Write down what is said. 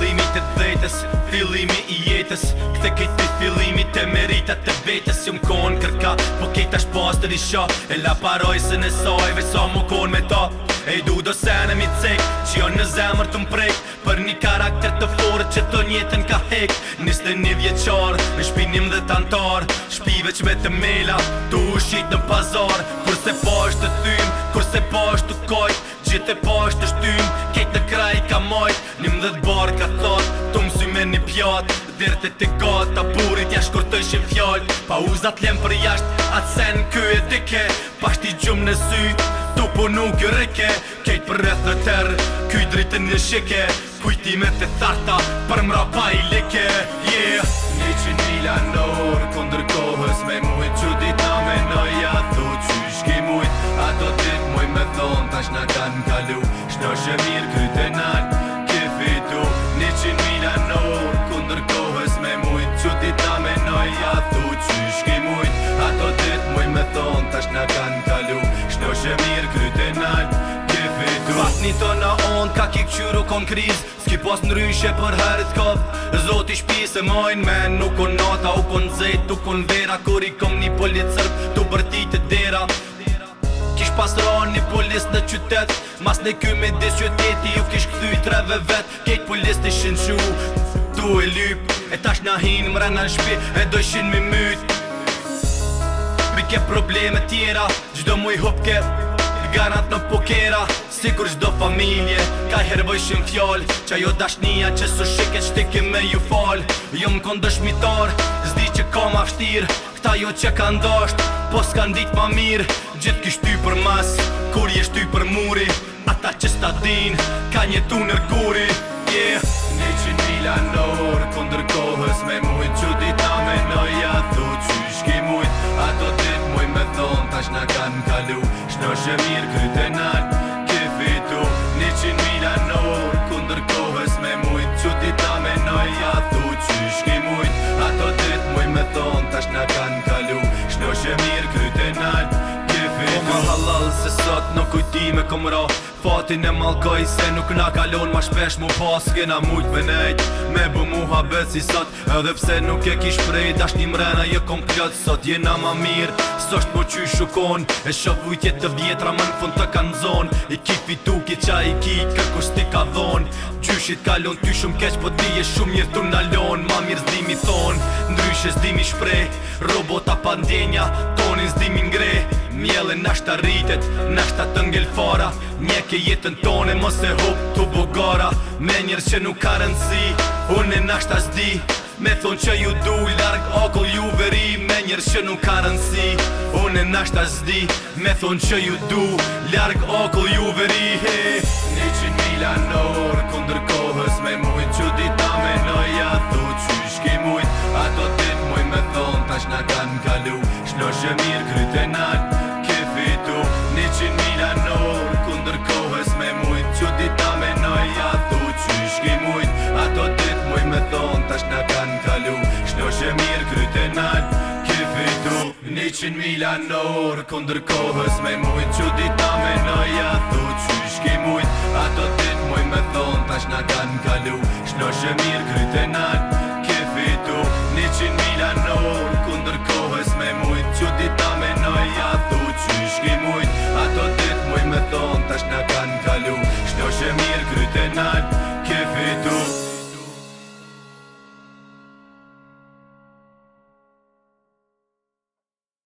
fillimi të vetës, Fillimi i jetës Këthe këtë të fillimi të meritat të vetës Jumë konë kërka, po këtë ashtë pas të një sho E la paroj se në sojve sa so më konë me ta E du do sene mi cek Që jo në zemër të mprek Për një karakter të forë që të njetën ka hek Niste një vjeqar Me shpinim dhe tantar Shpive që me të mela të ushit në pazar Kurse pa po është të thym Kurse pa po është të kojt Gjithë e po është të shtym, kejtë të kraj ka mojt Një mdhët barë ka thot, të mësuj me një pjatë Dirët e të gotë, ta burit jashtë kur të ishim fjallë Pa uzat lem për jashtë, atë sen kë e dike Pashti gjumë në sy, tu po nuk e rike Kejtë për rreth në terë, kuj dritë një shike Kujtime të tharta, për mra pa i like yeah. Një që një lanor, këndër kohës me mu Një të në ondë ka kikë kon kriz Ski pos në ryshe për herit kof Zot i shpi se mojnë men Nuk kon nata u kon zet Tu kon vera kur i kom një policër Tu bërti të dera Kish pas një polis në qytet Mas në ky me dis qyteti Ju kish këthy i treve vet Kejt polis të shenë shu Tu e lyp E tash në hinë Mre në shpi E do shenë mi myt Mi ke probleme tjera Gjdo mu i hopke garat në pokera Si kur qdo familje Ka hervojshin fjoll Qa jo dashnia që su shiket shtiki me ju fall Jo më kon dëshmitar Zdi që ka ma fështir Kta jo që ka ndasht Po s'kan dit ma mir Gjith kisht ty për mas Kur jesht ty për muri Ata që sta din Ka një tu guri me këmëra Fatin e malkoj se nuk na kalon ma shpesh mu pas Kena mujt me nejt me bë mu habet si sot Edhe pse nuk e kish prej dash një mrena je komplet Sot jena ma mirë sësht po qy shukon E shëvujtje të vjetra më në fund të kanë zon I ki fitu ki qa i ki kërkush ti ka dhon Qyshit kalon ty shumë keq po ti e shumë mirë të alon Ma mirë zdimi thon ndryshe zdimi shprej Robota pandenja Nje le na shta rritet, na shta të ngilfara Nje ke jetën tone, mos e hupë të bogara Me njerë që nuk ka rëndësi, unë e na shta Me thonë që ju du, larg okull ju veri Me njerë që nuk ka rëndësi, unë e na shta Me thonë që ju du, larg okull ju veri 100 mila në orë, këndër kohës me mu Kosh e mirë kryt e nalë Ky fitu Një qinë mila në orë Këndër kohës me mujtë që ditame në jatë Tho që shkim